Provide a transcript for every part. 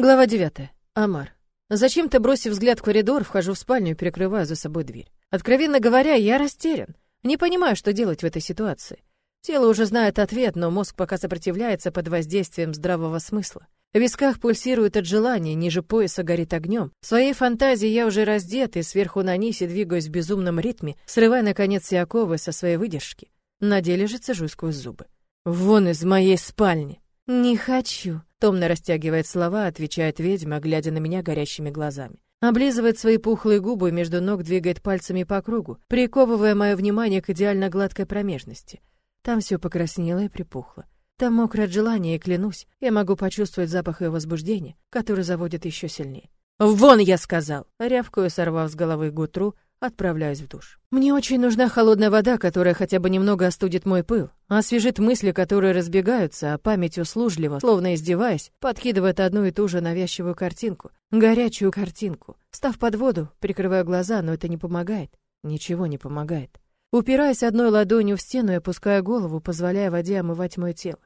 Глава 9. Амар. Зачем-то, бросив взгляд в коридор, вхожу в спальню и перекрываю за собой дверь. Откровенно говоря, я растерян. Не понимаю, что делать в этой ситуации. Тело уже знает ответ, но мозг пока сопротивляется под воздействием здравого смысла. В висках пульсирует от желания, ниже пояса горит огнем. В своей фантазии я уже раздет и сверху на нисе двигаюсь в безумном ритме, срывая, наконец, все со своей выдержки. На деле же цежу зубы. «Вон из моей спальни!» «Не хочу», — томно растягивает слова, отвечает ведьма, глядя на меня горящими глазами. Облизывает свои пухлые губы, между ног двигает пальцами по кругу, приковывая мое внимание к идеально гладкой промежности. Там все покраснело и припухло. Там мокро от желания, и клянусь, я могу почувствовать запах ее возбуждения, который заводит еще сильнее. «Вон, я сказал!» Рявкаю, сорвав с головы гутру, отправляюсь в душ. Мне очень нужна холодная вода, которая хотя бы немного остудит мой пыл, освежит мысли, которые разбегаются, а память услужливо, словно издеваясь, подкидывает одну и ту же навязчивую картинку, горячую картинку. Став под воду, прикрываю глаза, но это не помогает. Ничего не помогает. Упираясь одной ладонью в стену и опуская голову, позволяя воде омывать мое тело.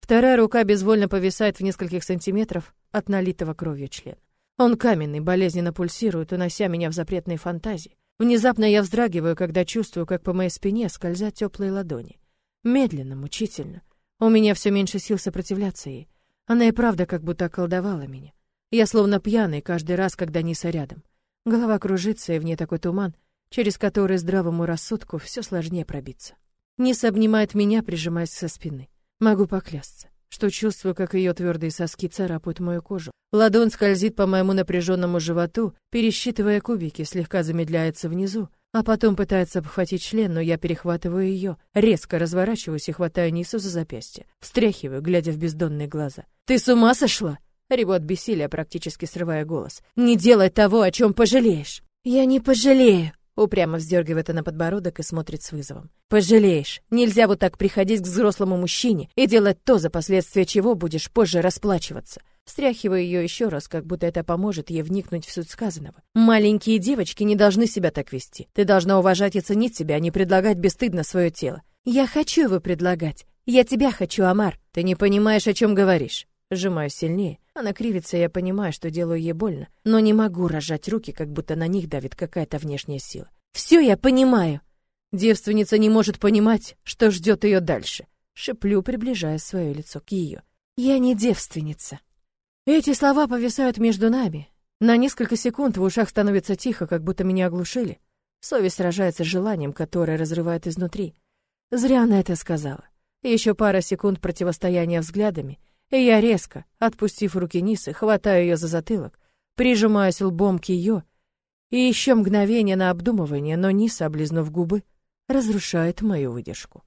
Вторая рука безвольно повисает в нескольких сантиметров от налитого кровью члена. Он каменный, болезненно пульсирует, унося меня в запретные фантазии. Внезапно я вздрагиваю, когда чувствую, как по моей спине скользят теплые ладони. Медленно, мучительно. У меня все меньше сил сопротивляться ей. Она и правда как будто околдовала меня. Я словно пьяный каждый раз, когда Ниса рядом. Голова кружится, и в ней такой туман, через который здравому рассудку все сложнее пробиться. Ниса обнимает меня, прижимаясь со спины. Могу поклясться что чувствую, как ее твердые соски царапают мою кожу. Ладонь скользит по моему напряженному животу, пересчитывая кубики, слегка замедляется внизу, а потом пытается обхватить член, но я перехватываю ее, резко разворачиваюсь и хватаю Нису за запястье, встряхиваю, глядя в бездонные глаза. «Ты с ума сошла?» Реву от бессилия, практически срывая голос. «Не делай того, о чем пожалеешь!» «Я не пожалею!» Упрямо вздергивает она подбородок и смотрит с вызовом. «Пожалеешь. Нельзя вот так приходить к взрослому мужчине и делать то, за последствия чего будешь позже расплачиваться». Стряхиваю ее еще раз, как будто это поможет ей вникнуть в суть сказанного. «Маленькие девочки не должны себя так вести. Ты должна уважать и ценить себя, а не предлагать бесстыдно свое тело». «Я хочу его предлагать. Я тебя хочу, Амар. Ты не понимаешь, о чем говоришь». Сжимаю сильнее. Она кривится, я понимаю, что делаю ей больно, но не могу разжать руки, как будто на них давит какая-то внешняя сила. Все я понимаю. Девственница не может понимать, что ждет ее дальше. Шеплю, приближая свое лицо к ее. Я не девственница. Эти слова повисают между нами. На несколько секунд в ушах становится тихо, как будто меня оглушили. Совесть сражается с желанием, которое разрывает изнутри. Зря она это сказала. Еще пара секунд противостояния взглядами, и я резко, отпустив руки Нисы, хватаю ее за затылок, прижимаюсь лбом к ее, и еще мгновение на обдумывание, но Ниса, облизнув губы, разрушает мою выдержку.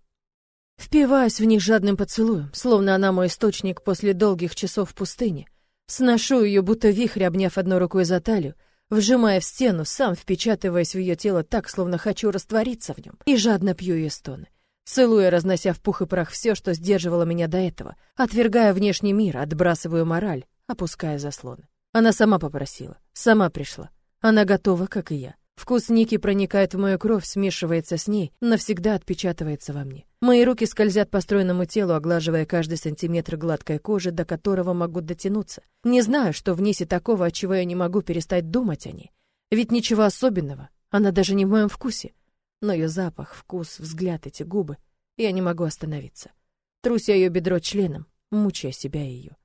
Впиваюсь в них жадным поцелуем, словно она мой источник после долгих часов в пустыне. Сношу ее, будто вихрь, обняв одной рукой за талию, вжимая в стену, сам впечатываясь в ее тело так, словно хочу раствориться в нем, и жадно пью ее стоны целуя, разнося в пух и прах все, что сдерживало меня до этого, отвергая внешний мир, отбрасываю мораль, опуская заслоны. Она сама попросила, сама пришла. Она готова, как и я. Вкус Ники проникает в мою кровь, смешивается с ней, навсегда отпечатывается во мне. Мои руки скользят по стройному телу, оглаживая каждый сантиметр гладкой кожи, до которого могу дотянуться. Не знаю, что в Нисе такого, от чего я не могу перестать думать о ней. Ведь ничего особенного, она даже не в моем вкусе. Но ее запах, вкус, взгляд, эти губы, я не могу остановиться. Трусь я ее бедро членом, мучая себя и ее.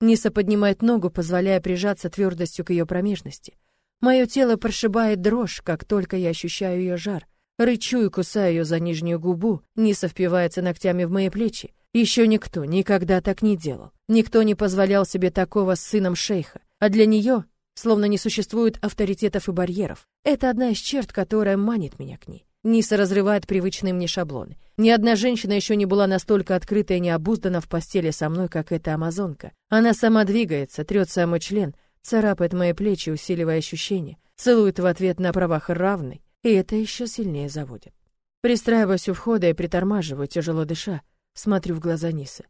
Ниса поднимает ногу, позволяя прижаться твердостью к ее промежности. Мое тело прошибает дрожь, как только я ощущаю ее жар. Рычу и кусаю ее за нижнюю губу, Ниса впивается ногтями в мои плечи. Еще никто никогда так не делал. Никто не позволял себе такого с сыном шейха. А для нее словно не существует авторитетов и барьеров. Это одна из черт, которая манит меня к ней. Ниса разрывает привычные мне шаблоны. Ни одна женщина еще не была настолько открыта и необуздана в постели со мной, как эта амазонка. Она сама двигается, трет самый член, царапает мои плечи, усиливая ощущения, целует в ответ на правах равной, и это еще сильнее заводит. Пристраиваюсь у входа и притормаживаю, тяжело дыша, смотрю в глаза Нисы.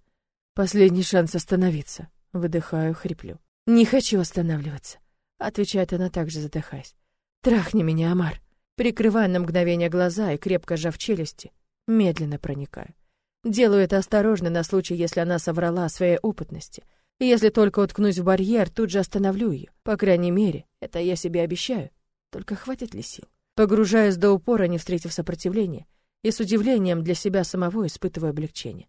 Последний шанс остановиться. Выдыхаю, хриплю. «Не хочу останавливаться», — отвечает она также, задыхаясь. «Трахни меня, Амар». Прикрываю на мгновение глаза и, крепко сжав челюсти, медленно проникаю. Делаю это осторожно на случай, если она соврала о своей опытности. И если только уткнусь в барьер, тут же остановлю ее. По крайней мере, это я себе обещаю. Только хватит ли сил? Погружаюсь до упора, не встретив сопротивления, и с удивлением для себя самого испытываю облегчение.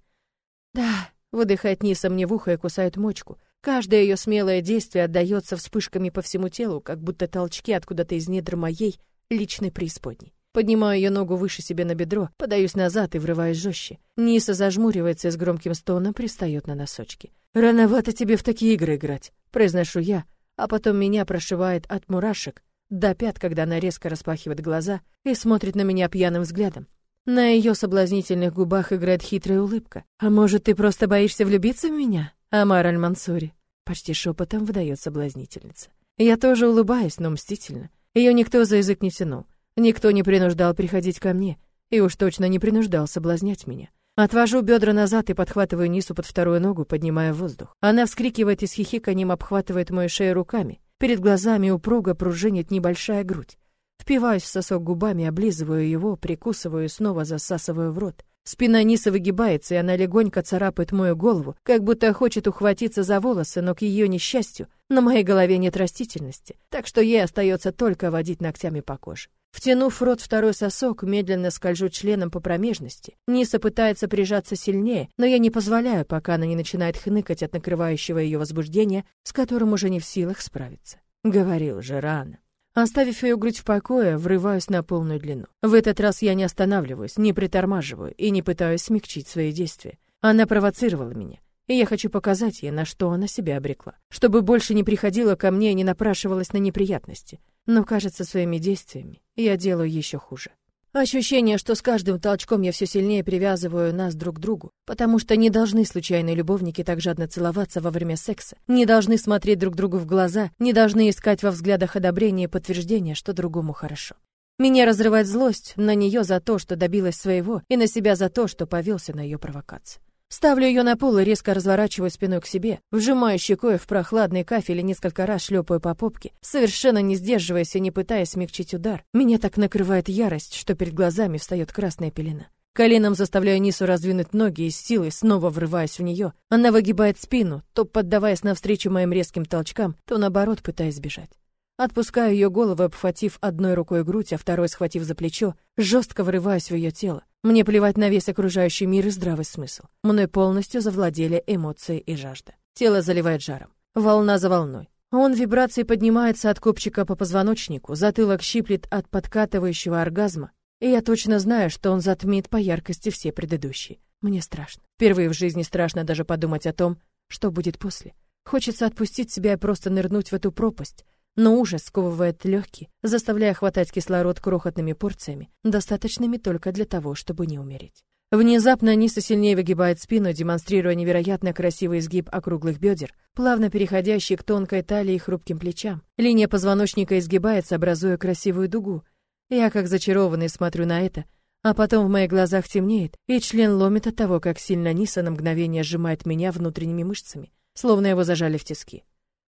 Да, выдыхает Ниса мне в ухо и кусает мочку. Каждое ее смелое действие отдается вспышками по всему телу, как будто толчки откуда-то из недр моей личной преисподней. Поднимаю ее ногу выше себе на бедро, подаюсь назад и врываюсь жестче. Ниса зажмуривается и с громким стоном пристает на носочки. «Рановато тебе в такие игры играть», — произношу я, а потом меня прошивает от мурашек, до пят, когда она резко распахивает глаза и смотрит на меня пьяным взглядом. На ее соблазнительных губах играет хитрая улыбка. «А может, ты просто боишься влюбиться в меня, Амар Аль-Мансури?» Почти шепотом выдает соблазнительница. Я тоже улыбаюсь, но мстительно. Ее никто за язык не тянул. Никто не принуждал приходить ко мне. И уж точно не принуждал соблазнять меня. Отвожу бедра назад и подхватываю Нису под вторую ногу, поднимая воздух. Она вскрикивает и с хихиканьем обхватывает мою шею руками. Перед глазами упруго пружинит небольшая грудь. Впиваюсь в сосок губами, облизываю его, прикусываю и снова засасываю в рот. Спина Нисы выгибается, и она легонько царапает мою голову, как будто хочет ухватиться за волосы, но к ее несчастью на моей голове нет растительности, так что ей остается только водить ногтями по коже. Втянув в рот второй сосок, медленно скольжу членом по промежности. Ниса пытается прижаться сильнее, но я не позволяю, пока она не начинает хныкать от накрывающего ее возбуждения, с которым уже не в силах справиться. Говорил же рано. Оставив ее грудь в покое, врываюсь на полную длину. В этот раз я не останавливаюсь, не притормаживаю и не пытаюсь смягчить свои действия. Она провоцировала меня, и я хочу показать ей, на что она себя обрекла, чтобы больше не приходила ко мне и не напрашивалась на неприятности. Но, кажется, своими действиями я делаю еще хуже. Ощущение, что с каждым толчком я все сильнее привязываю нас друг к другу, потому что не должны случайные любовники так жадно целоваться во время секса, не должны смотреть друг другу в глаза, не должны искать во взглядах одобрения и подтверждения, что другому хорошо. Меня разрывает злость на нее за то, что добилась своего, и на себя за то, что повелся на ее провокацию. Ставлю ее на пол и резко разворачиваю спиной к себе, вжимаю щекой в прохладный кафель и несколько раз шлепаю по попке, совершенно не сдерживаясь и не пытаясь смягчить удар. Меня так накрывает ярость, что перед глазами встает красная пелена. Коленом заставляю Нису раздвинуть ноги и с силой снова врываясь в нее. Она выгибает спину, то поддаваясь навстречу моим резким толчкам, то наоборот пытаясь бежать. Отпускаю ее голову, обхватив одной рукой грудь, а второй схватив за плечо, жестко врываюсь в ее тело. Мне плевать на весь окружающий мир и здравый смысл. Мной полностью завладели эмоции и жажда. Тело заливает жаром. Волна за волной. Он вибрацией поднимается от копчика по позвоночнику, затылок щиплет от подкатывающего оргазма, и я точно знаю, что он затмит по яркости все предыдущие. Мне страшно. Впервые в жизни страшно даже подумать о том, что будет после. Хочется отпустить себя и просто нырнуть в эту пропасть, но ужас сковывает легкие, заставляя хватать кислород крохотными порциями, достаточными только для того, чтобы не умереть. Внезапно Ниса сильнее выгибает спину, демонстрируя невероятно красивый изгиб округлых бедер, плавно переходящий к тонкой талии и хрупким плечам. Линия позвоночника изгибается, образуя красивую дугу. Я, как зачарованный, смотрю на это, а потом в моих глазах темнеет, и член ломит от того, как сильно Ниса на мгновение сжимает меня внутренними мышцами, словно его зажали в тиски.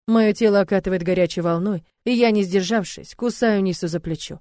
Мое тело окатывает горячей волной, и я, не сдержавшись, кусаю Нису за плечо.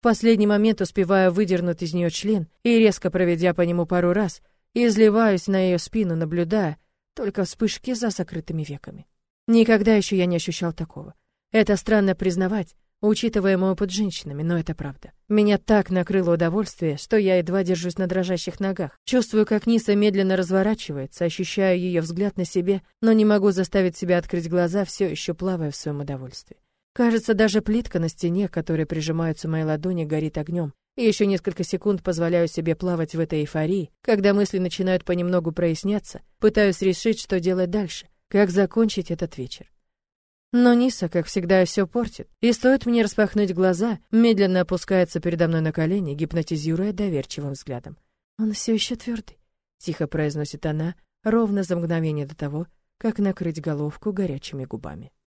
В последний момент успеваю выдернуть из нее член и, резко проведя по нему пару раз, изливаюсь на ее спину, наблюдая только вспышки за закрытыми веками. Никогда еще я не ощущал такого. Это странно признавать, учитывая мой опыт с женщинами, но это правда. Меня так накрыло удовольствие, что я едва держусь на дрожащих ногах. Чувствую, как Ниса медленно разворачивается, ощущаю ее взгляд на себе, но не могу заставить себя открыть глаза, все еще плавая в своем удовольствии. Кажется, даже плитка на стене, к которой прижимаются мои ладони, горит огнем. И еще несколько секунд позволяю себе плавать в этой эйфории, когда мысли начинают понемногу проясняться, пытаюсь решить, что делать дальше, как закончить этот вечер. Но Ниса, как всегда, все портит. И стоит мне распахнуть глаза, медленно опускается передо мной на колени, гипнотизируя доверчивым взглядом. «Он все еще твердый», — тихо произносит она, ровно за мгновение до того, как накрыть головку горячими губами.